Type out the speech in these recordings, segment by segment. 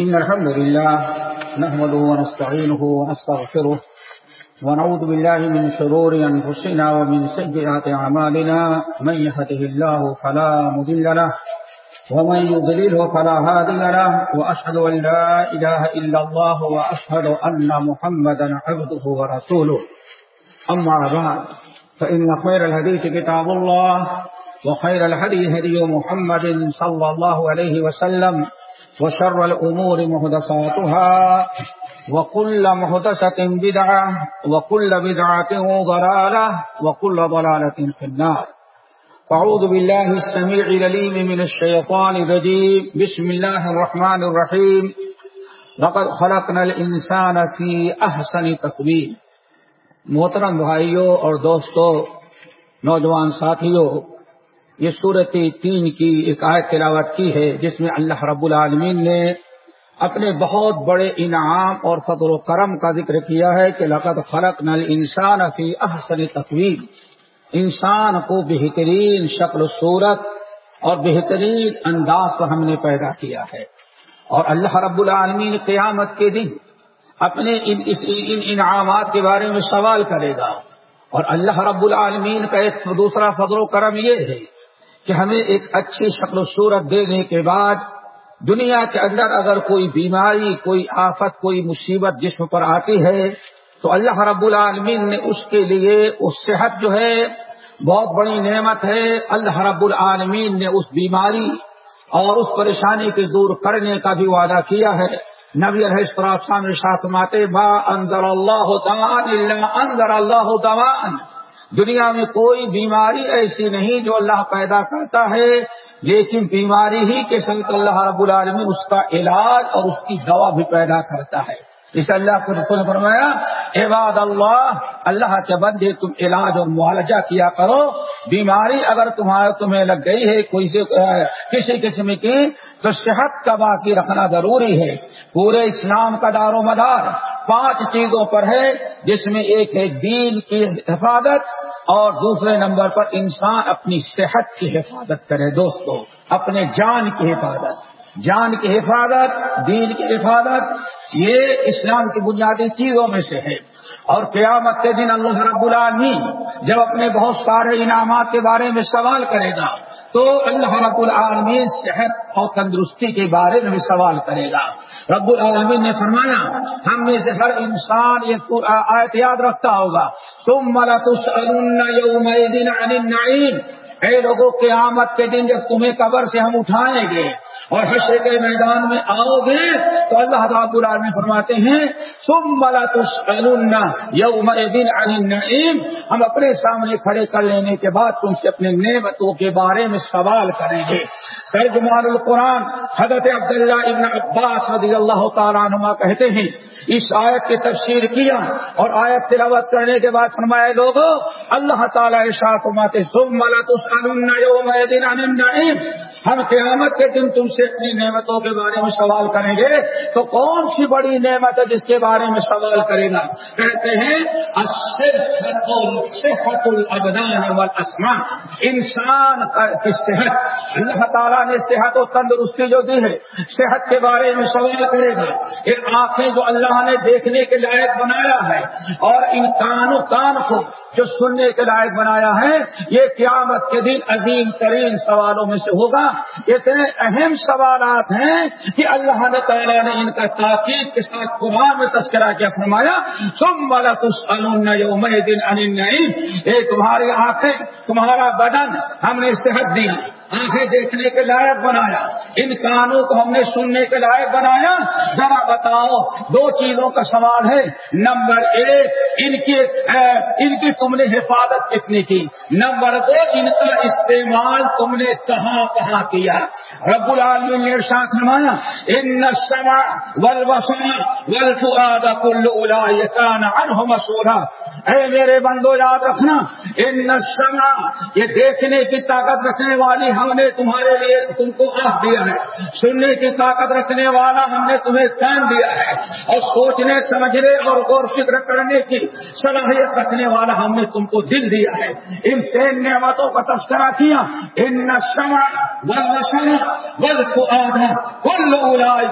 إن الحمد لله نحمده ونستعينه ونستغفره ونعوذ بالله من شرور أنفسنا ومن سيئات أعمالنا من يهده الله فلا مضل له ومن يضلله فلا هادي له وأشهد أن لا إله إلا الله وأشهد أن محمدا عبده ورسوله. أما بعد، فإن خير الحديث كتاب الله وخير الهدي هدي محمد صلى الله عليه وسلم وشر الأمور مهدساتها وكل مهدسة بدعة وكل بدعة ضلالة وكل ضلالة في النار. فأعوذ بالله السميع لليم من الشيطان الرجيم. بسم الله الرحمن الرحيم. لقد خلقنا الإنسان في أحسن تقويم. محترم بھائیوں اور دوستو، نوجوان ساتھیوں یہ صورت تین کی ایک آیت تلاوت کی ہے، جس میں اللہ رب العالمین نے اپنے بہت بڑے انعام اور فضل و کرم کا ذکر کیا ہے کہ لقد خلق نل انسان فی احسن تقویم۔ انسان کو بہترین شکل و صورت اور بہترین انداز پر ہم نے پیدا کیا ہے۔ اور اللہ رب العالمین قیامت کے دن اپنے ان ان انعامات کے بارے میں سوال کرے گا۔ اور اللہ رب العالمین کا ایک دوسرا فضل و کرم یہ ہے کہ ہمیں ایک اچھی شکل و صورت دینے کے بعد دنیا کے اندر اگر کوئی بیماری، کوئی آفت، کوئی مصیبت جسم پر آتی ہے، تو اللہ رب العالمین نے اس کے لیے اس صحت جو ہے، بہت بڑی نعمت ہے۔ اللہ رب العالمین نے اس بیماری اور اس پریشانی کے دور کرنے کا بھی وعدہ کیا ہے۔ نبی الحصرام شاہ ماتے با اندر اللہ دمان اندر اللہ دمان دنیا میں کوئی بیماری ایسی نہیں جو اللہ پیدا کرتا ہے، لیکن بیماری ہی کے ساتھ اللہ رب العالمین اس کا علاج اور اس کی دوا بھی پیدا کرتا ہے۔ اس اللہ کو رسول نے فرمایا عباد اللہ اللہ کے بندے تم علاج اور معالجہ کیا کرو۔ بیماری اگر تمہارے تمہیں لگ گئی ہے، کوئی سے کسی قسم کی، تو صحت کا باقی رکھنا ضروری ہے۔ پورے اسلام کا دار و مدار پانچ چیزوں پر ہے، جس میں ایک ہے دین کی حفاظت اور دوسرے نمبر پر انسان اپنی صحت کی حفاظت کرے۔ دوستو، اپنے جان کی حفاظت۔ جان کی حفاظت، دین کی حفاظت، یہ اسلام کی بنیادی چیزوں میں سے ہے۔ اور قیامت کے دن اللہ رب العالمین جب اپنے بہت سارے انعامات کے بارے میں سوال کرے گا، تو اللہ رب العالمین صحت اور تندرستی کے بارے میں بھی سوال کرے گا۔ رب العالمین نے فرمایا، ہم میں سے ہر انسان یہ آیت یاد رکھتا ہوگا۔ تم ملا النعیم۔ اے لوگوں قیامت کے دن جب تمہیں قبر سے ہم اٹھائیں گے اور حشر کے میدان میں آؤ گے تو اللہ رب العالمین فرماتے ہیں تم ملا تسلن یوم دن النعیم۔ ہم اپنے سامنے کھڑے کر لینے کے بعد تم سے اپنے نعمتوں کے بارے میں سوال کریں گے۔ ترجمان القرآن حضرت عبداللہ ابن عباس رضی اللہ تعالیٰ نما کہتے ہیں، اس آیت کی تفسیر کیا اور آیت تلاوت کرنے کے بعد فرمائے لوگ اللہ تعالیٰ اشاعت ماتے تم ملا تسلن یوم دن النعیم۔ ہم قیامت کے دن تم سے اپنی نعمتوں کے بارے میں سوال کریں گے تو کون سی بڑی نعمت ہے جس کے بارے میں سوال کرے گا؟ کہتے ہیں صحت الابدان والاسمان انسان کی صحت؟ اللہ تعالیٰ نے صحت و تندرستی جو دی ہے، صحت کے بارے میں سوال کرے گا۔ ان آنکھیں جو اللہ نے دیکھنے کے لائق بنایا ہے اور ان کان و کان کو جو سننے کے لائق بنایا ہے، یہ قیامت کے دن عظیم ترین سوالوں میں سے ہوگا۔ اتنے اہم سوالات ہیں کہ اللہ نے تعالیٰ نے ان کا تاکید کے ساتھ قرآن میں تذکرہ کیا، فرمایا تم والا یوم دن ان تمہاری آنکھیں، تمہارا بدن ہم نے صحت دیا۔ آنکھیں دیکھنے کے لائق بنایا۔ ان کانوں کو ہم نے سننے کے لائق بنایا۔ ذرا بتاؤ، دو چیزوں کا سوال ہے۔ نمبر ایک، ان کی ان کی تم نے حفاظت کتنی کی؟ نمبر دو، ان کا استعمال تم نے کہاں کہاں کیا؟ رب العالمین نے ارشاد فرمایا، ان السمع والبصر والفؤاد كل اولئك كان عنه مسؤولا اے میرے بندو، یاد رکھنا، ان سما یہ دیکھنے کی طاقت رکھنے والی ہم نے تمہارے لیے تم کو آف دیا ہے۔ سننے کی طاقت رکھنے والا ہم نے تمہیں کام دیا ہے۔ اور سوچنے، سمجھنے اور غور فکر کرنے کی صلاحیت رکھنے والا ہم نے تم کو دل دیا ہے۔ ان تین نعمتوں کا تذکرہ کیا۔ ان نشما بل بل کو کل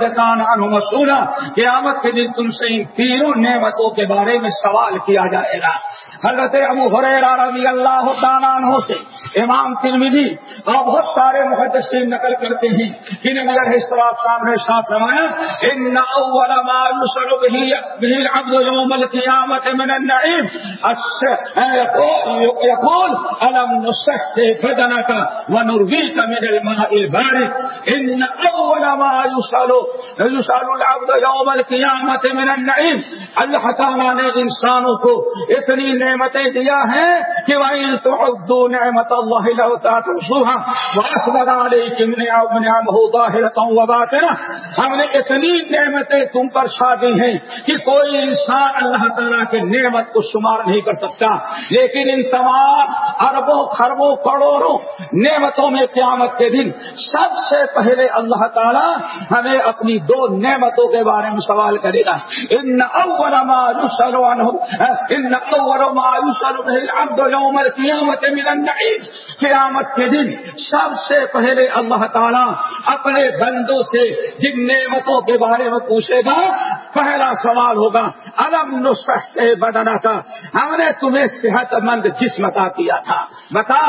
جتان مسولہ قیامت کے دن تم سے ان تینوں نعمتوں کے بارے میں سوال کیا جائے گا۔ حضرت ابو حریرہ رضی اللہ تعالیٰ عنہ سے، امام ترمیزی اور بہت سارے محدثین نقل کرتے ہیں۔ کہ نبی علیہ السلام صاحب نے ساتھ روایا ان اول ما يسر به العبد يوم القيامه من النعيم يقول الم نصح بدنك ونرويك من الماء البارد. ان اول ما يسر يسر العبد يوم القيامه من النعيم اللہ تعالیٰ نے انسانوں کو اتنی نعمتیں دیا ہے کہ وہیں تو نعمت اللہ ہم نے اتنی نعمتیں تم پر شادی ہیں کہ کوئی انسان اللہ تعالیٰ کے نعمت کو شمار نہیں کر سکتا لیکن ان تمام اربوں خربوں، کروڑوں نعمتوں میں قیامت کے دن سب سے پہلے اللہ تعالیٰ ہمیں اپنی دو نعمتوں کے بارے میں سوال کرے گا۔ ان اول ما ان اول ما العبد يوم القيامه من النعيم قیامت کے دن سب سے پہلے اللہ تعالیٰ اپنے بندوں سے جن نعمتوں کے بارے میں پوچھے گا، پہلا سوال ہوگا، الم نسخ بدنا کا ہم نے تمہیں صحت مند جسم عطا کیا تھا۔ بتا،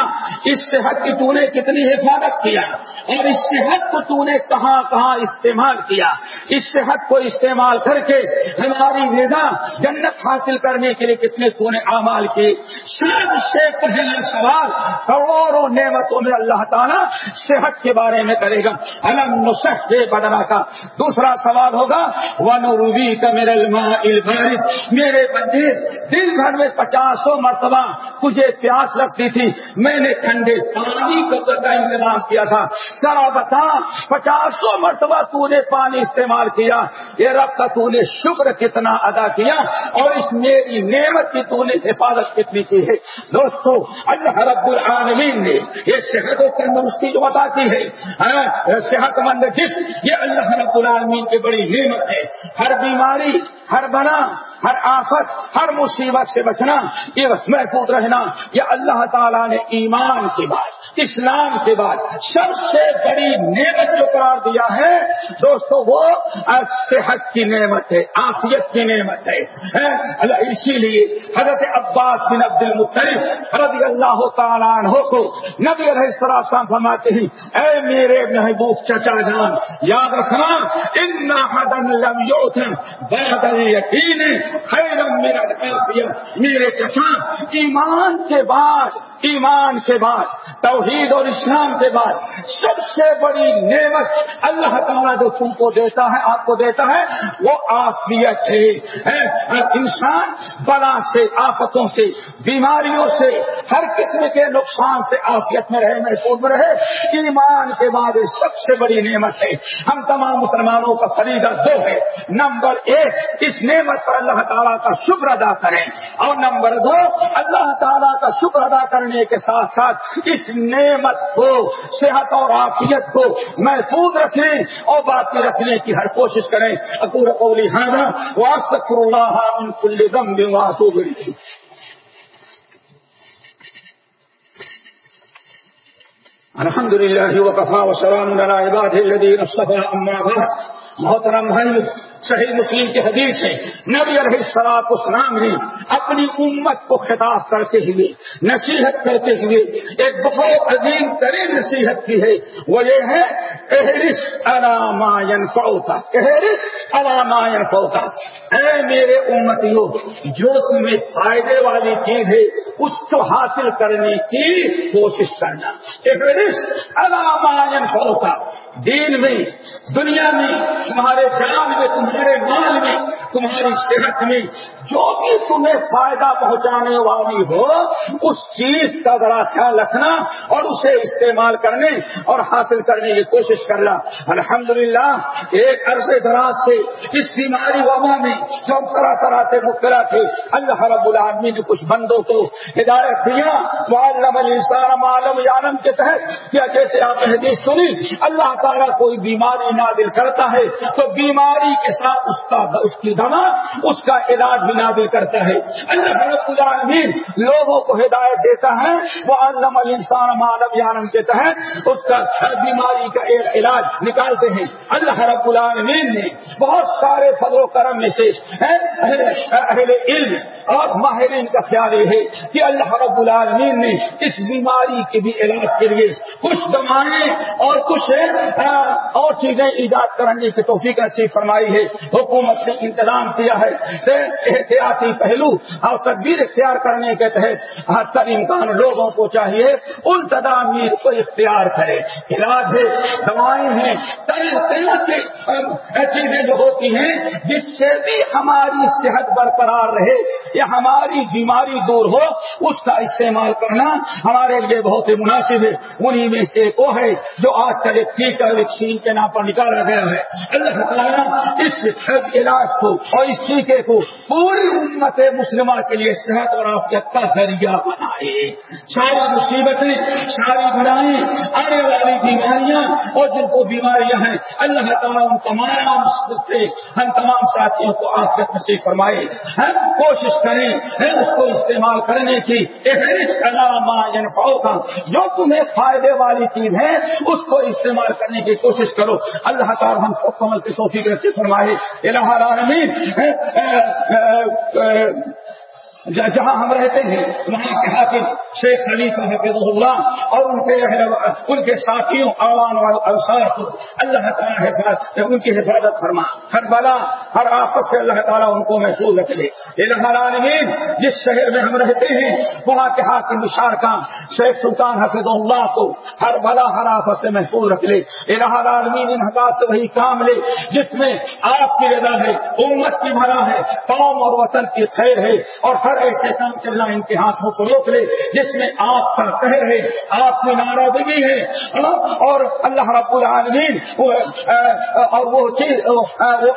اس صحت کی تو نے کتنی حفاظت کیا، اور اس صحت کو تو نے کہاں کہاں استعمال کیا۔ اس صحت کو استعمال کر کے ہماری نظام جنت حاصل کرنے کے لیے کتنے تو نے اعمال کیے۔ سب سے پہلا سوال کروڑوں نعمتوں میں اللہ تعالیٰ صحت کے بارے میں کرے گا۔ الم نسخ بدنا کا دوسرا سوال ہوگا ون روبی کا میرے میرے بندے، دن بھر میں پچاسوں مرتبہ تجھے پیاس لگتی تھی۔ میں نے ٹھنڈے پانی کا انتظام کیا تھا۔ ذرا بتا، پچاسوں مرتبہ تو نے پانی استعمال کیا۔ یہ رب کا تو نے شکر کتنا ادا کیا، اور اس میری نعمت کی تو نے حفاظت کتنی کی ہے۔ دوستو، اللہ رب العالمین نے یہ صحت و تندرستی جو بتاتی ہے ہاں، صحت مند جسم، یہ اللہ رب العالمین کی بڑی نعمت ہے۔ ہر بیماری ہر بنا، ہر آفت، ہر مصیبت سے بچنا، یہ محفوظ رہنا، یہ اللہ تعالیٰ نے ایمان کی بات اسلام کے بعد سب سے بڑی نعمت جو قرار دیا ہے، دوستو وہ صحت کی نعمت ہے آفیت کی نعمت ہے اسی لیے حضرت عباس بن عبد المطلف رضی اللہ تعالیٰ عنہ کو نبی علیہ السلام فرماتے ہیں، اے میرے محبوب چچا جان، یاد رکھنا، ان لم یوتن بعد یقین خیرم میرا میرے چچا، ایمان کے بعد، ایمان کے بعد، توحید اور اسلام کے بعد سب سے بڑی نعمت اللہ تعالیٰ جو تم کو دیتا ہے، آپ کو دیتا ہے، وہ آفیت ہے انسان بلا سے، آفتوں سے، بیماریوں سے، ہر قسم کے نقصان سے آفیت میں رہے، محفوظ میں رہے۔ ایمان کے بعد سب سے بڑی نعمت ہے۔ ہم تمام مسلمانوں کا خریدا دو ہے۔ نمبر ایک، اس نعمت پر اللہ تعالیٰ کا شکر ادا کریں۔ اور نمبر دو، اللہ تعالیٰ کا شکر ادا کرنے کے ساتھ ساتھ اس نعمت کو، صحت اور عافیت کو محفوظ رکھنے اور باقی رکھنے کی ہر کوشش کریں۔ اکور قولی ہانا واسطر اللہ کل دم بھی الحمد للہ وقفا وسلام عباد الذین اصطفى اما بعد. محترم بھائی، صحیح مسلم کی حدیث ہے. نبی علیہ السلام اسلام نے اپنی امت کو خطاب کرتے ہوئے، نصیحت کرتے ہوئے، ایک بہت عظیم ترین نصیحت کی ہے، وہ یہ ہے، احرس علامائن فوتا احرس علامائن فوتا اے میرے امتیوں جو تمہیں فائدے والی چیز ہے، اس کو حاصل کرنے کی کوشش کرنا۔ احرس علامائن فوتا دین میں، دنیا میں، تمہارے جان میں، تمہارے مال میں تمہاری صحت میں جو بھی تمہیں فائدہ پہنچانے والی ہو، اس چیز کا ذرا خیال رکھنا اور اسے استعمال کرنے اور حاصل کرنے کی کوشش کرنا۔ الحمدللہ، ایک عرصے دراز سے اس بیماری وبا میں جو طرح طرح سے مبتلا تھے، اللہ رب العالمین نے کچھ بندوں کو ہدایت دیا معلم معلوم عالم کے تحت کیا جیسے آپ نے حدیث سنی، اللہ تعالیٰ کوئی بیماری نادل کرتا ہے تو بیماری کے ساتھ اس کا اس کی دوا اس کا علاج بھی نادل کرتا ہے۔ اللہ رب العالمین لوگوں کو ہدایت دیتا ہے۔ وہ علم الانسان معلوم عالم کے تحت اس کا ہر بیماری کا علاج نکالتے ہیں۔ اللہ رب العالمین نے بہت سارے فضل و کرم میں سے اہل علم اور ماہرین کا خیال یہ ہے کہ اللہ رب العالمین نے اس بیماری کے بھی علاج کے لیے کچھ دوائیں اور کچھ اور چیزیں ایجاد کرنے کی توفیق ایسی فرمائی ہے۔ حکومت نے انتظام کیا ہے۔ احتیاطی پہلو، اور تدبیر اختیار کرنے کے تحت ہر تر امکان لوگوں کو چاہیے ان تدابیر کو اختیار کرے۔ علاج ہے، دوائیں ہیں طرح کے چیزیں جو ہوتی ہیں جس سے بھی ہماری صحت برقرار رہے یا ہماری بیماری دور ہو، اس کا استعمال کرنا ہمارے لیے بہت ہی مناسب ہے۔ انہیں میں سے وہ ہے جو آج کل ایک ٹیکا ویکسین کے نام پر نکالا گیا ہے۔ اللہ تعالیٰ اس علاج کو اور اس ٹیکے کو پوری امت مسلمہ کے لیے صحت اور آفیت کا ذریعہ بنائے ساری مصیبتیں ساری بنائیں آنے والی بیماریاں اور جن کو بیماریاں ہیں، اللہ تعالیٰ ان تمام سے، ہم تمام ساتھیوں کو آفیت نصیب فرمائے۔ ہم کوشش کریں اس کو استعمال کرنے کی۔ کا جو تمہیں فائدے والی چیز ہے، اس کو استعمال کرنے کی کوشش کرو۔ اللہ تعالیٰ ہم سب کمل کی توفیق سے فرمائے۔ الہ العالمین جہاں ہم رہتے ہیں، وہاں کے حاکم شیخ خلیفہ حفظ اللہ اور ان کے ان کے ساتھیوں عوام والانصار کو اللہ تعالیٰ ان کی حفاظت فرما۔ ہر بلا، ہر آفت سے اللہ تعالیٰ ان کو محسوس رکھ لے العالمین، جس شہر میں ہم رہتے ہیں، وہاں کے حاکم اشار کا شیخ سلطان حفظ اللہ کو ہر بلا، ہر آفت سے محفوظ رکھ لے۔ العالمین، ان حقاط سے وہی کام لے، جس میں آپ کی رضا ہے، امت کی بھلا ہے، قوم اور وطن کی خیر ہے۔ اور ہر ہر ایسے کام چلنا ان کے ہاتھوں کو روک لے، جس میں آپ کا قہر ہے، آپ کی ناراضگی ہے۔ ہاں؟ اور اللہ رب العالمین اور وہ چیز، وہ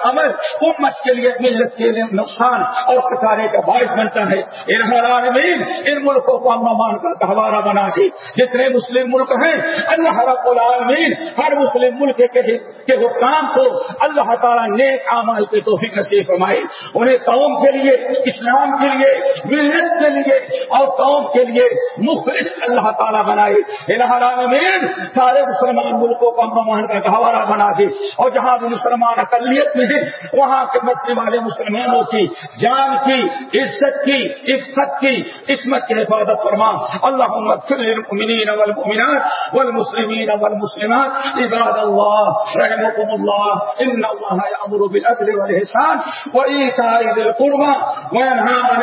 عمل امت کے لیے، ملت کے لیے نقصان اور خسارے کا باعث بنتا ہے۔ ان العالمین، ان ملکوں کو امن مان کا گہوارہ بنا دی۔ جتنے مسلم ملک ہیں، اللہ رب العالمین ہر مسلم ملک کے حکام کو اللہ تعالیٰ نیک اعمال کی توفیق نصیب فرمائے۔ انہیں قوم کے لیے، اسلام کے لیے ملت کے لیے اور قوم کے لیے مختلف اللہ تعالیٰ بنائے العالمین، سارے مسلمان ملکوں کو امن کا گہوارہ بنا دے اور جہاں بھی مسلمان اقلیت میں ہے وہاں کے مسلم والے مسلمانوں کی جان کی، عزت کی عزت کی، عصمت کی حفاظت فرما۔ اللہ للمؤمنین والمؤمنات والمسلمین والمسلمات۔ عباد اللہ رحمكم الله ان الله يأمر بالعدل والإحسان وإيتاء ذي القربى وينهى عن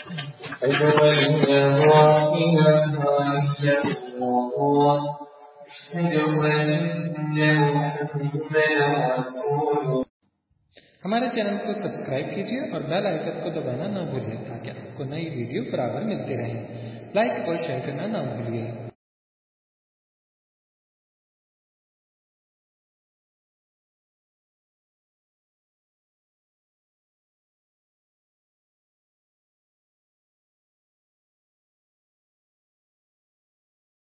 أشهد أن لا إله إلا الله أشهد أن محمدا رسول ہمارے چینل کو سبسکرائب کیجیے اور بیل آئکن کو دبانا نہ بھولیے تاکہ آپ کو نئی ویڈیو برابر ملتے رہیں لائک اور شیئر کرنا نہ بھولیے